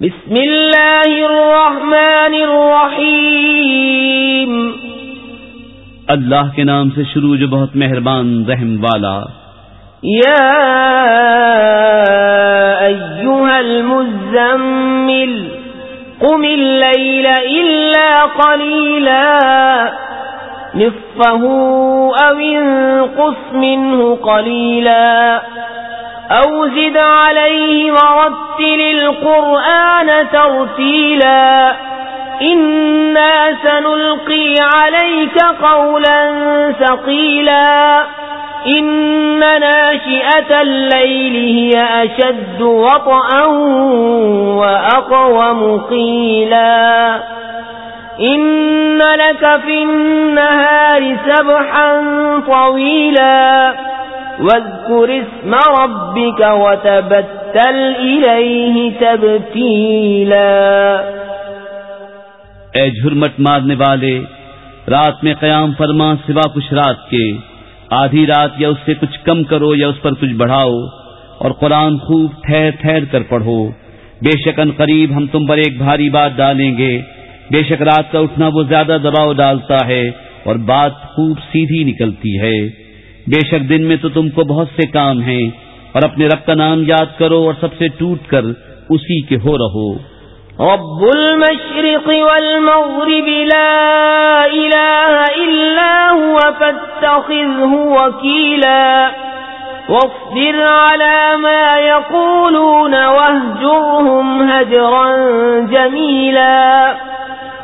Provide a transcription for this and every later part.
بسم اللہ الرحمن الرحیم۔ اللہ کے نام سے شروع جو بہت مہربان رحم والا۔ یا ایوہا المزمل قم اللیل الا قلیلا نصفه او انقص منه قلیلا۔ أو زد عليه ورتل القرآن ترتيلا إنا سنلقي عليك قولا ثقيلا إن ناشئة الليل هي أشد وطأا وأقوم قيلا إن لك في النهار سبحا طويلا واذكر اسم ربك وتبتل إليه تبتيلا. اے جھرمٹ مارنے والے، رات میں قیام فرما سوا کچھ رات کے، آدھی رات یا اس سے کچھ کم کرو یا اس پر کچھ بڑھاؤ، اور قرآن خوب ٹھہر ٹھہر کر پڑھو۔ بے شک ان قریب ہم تم پر ایک بھاری بات ڈالیں گے۔ بے شک رات کا اٹھنا وہ زیادہ دباؤ ڈالتا ہے، اور بات خوب سیدھی نکلتی ہے۔ بے شک دن میں تو تم کو بہت سے کام ہیں، اور اپنے رب کا نام یاد کرو اور سب سے ٹوٹ کر اسی کے ہو رہو۔ رب المشرق والمغرب لا الہ الا هو فاتخذه وکیلا واصبر على ما يقولون واهجرهم هجرا جميلا۔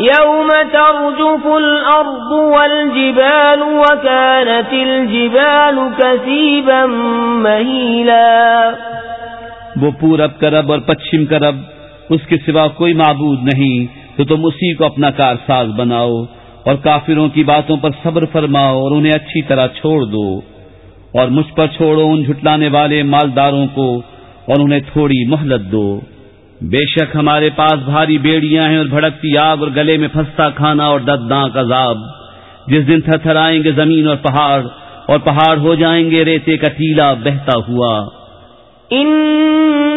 يوم ترجف الأرض والجبال وكانت الجبال كثيبا مهيلا وہ پورب کا رب اور پچھم کا رب، اس کے سوا کوئی معبود نہیں، تو تم اسی کو اپنا کارساز بناؤ اور کافروں کی باتوں پر صبر فرماؤ اور انہیں اچھی طرح چھوڑ دو۔ اور مجھ پر چھوڑو ان جھٹلانے والے مالداروں کو اور انہیں تھوڑی مہلت دو۔ بے شک ہمارے پاس بھاری بیڑیاں ہیں اور بھڑکتی آگ اور گلے میں پھنستا کھانا اور دردناک عذاب۔ جس دن تھر تھر آئیں گے زمین اور پہاڑ اور پہاڑ ہو جائیں گے، ریتے کا ٹیلا بہتا ہوا۔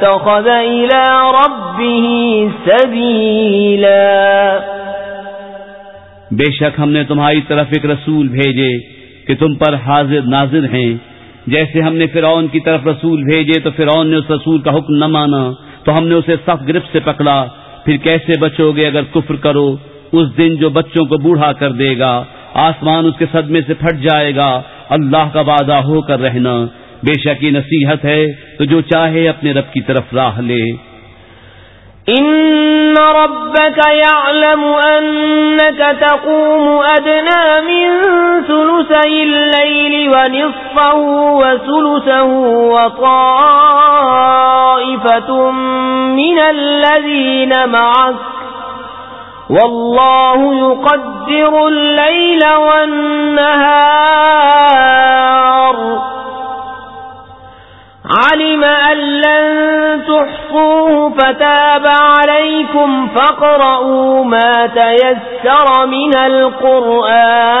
اتخذ الى ربه سبیلا بے شک ہم نے تمہاری طرف ایک رسول بھیجے کہ تم پر حاضر ناظر ہیں۔ جیسے ہم نے فرعون کی طرف رسول بھیجے تو فرعون نے اس رسول کا حکم نہ مانا، تو ہم نے اسے سخت گرفت سے پکڑا۔ پھر کیسے بچو گے اگر کفر کرو؟ اس دن جو بچوں کو بوڑھا کر دے گا، آسمان اس کے صدمے سے پھٹ جائے گا۔ اللہ کا وعدہ ہو کر رہنا۔ بے شک یہ نصیحت ہے، تو جو چاہے اپنے رب کی طرف راہ لے۔ ان ربك يعلم انك تقوم ادنى من ثلثي الليل ونصفه وثلثه وطائفة من الذين معك والله يقدر الليل والنهار علم أن لن تحصوه فتاب عليكم فقرأوا ما تيسر من القرآن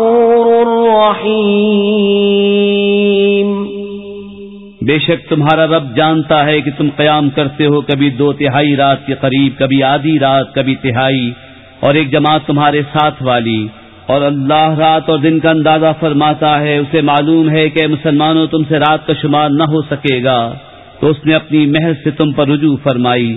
غفور رحیم بے شک تمہارا رب جانتا ہے کہ تم قیام کرتے ہو کبھی دو تہائی رات کے قریب، کبھی آدھی رات، کبھی تہائی، اور ایک جماعت تمہارے ساتھ والی۔ اور اللہ رات اور دن کا اندازہ فرماتا ہے، اسے معلوم ہے کہ مسلمانوں، تم سے رات کا شمار نہ ہو سکے گا۔ تو اس نے اپنی محض سے تم پر رجوع فرمائی۔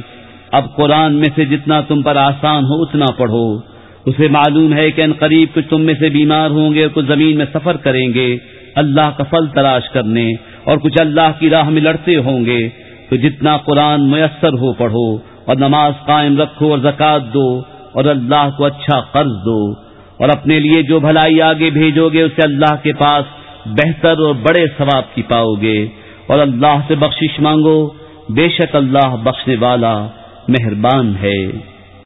اب قرآن میں سے جتنا تم پر آسان ہو، اتنا پڑھو۔ اسے معلوم ہے کہ ان قریب کچھ تم میں سے بیمار ہوں گے اور کچھ زمین میں سفر کریں گے۔ اللہ کا فل تلاش کرنے اور کچھ اللہ کی راہ میں لڑتے ہوں گے۔ تو جتنا قرآن میسر ہو پڑھو اور نماز قائم رکھو اور زکات دو اور اللہ کو اچھا قرض دو اور اپنے لیے جو بھلائی آگے بھیجو گے، اسے اللہ کے پاس بہتر اور بڑے ثواب کی پاؤ گے۔ اور اللہ سے بخشش مانگو، بے شک اللہ بخشنے والا مہربان ہے۔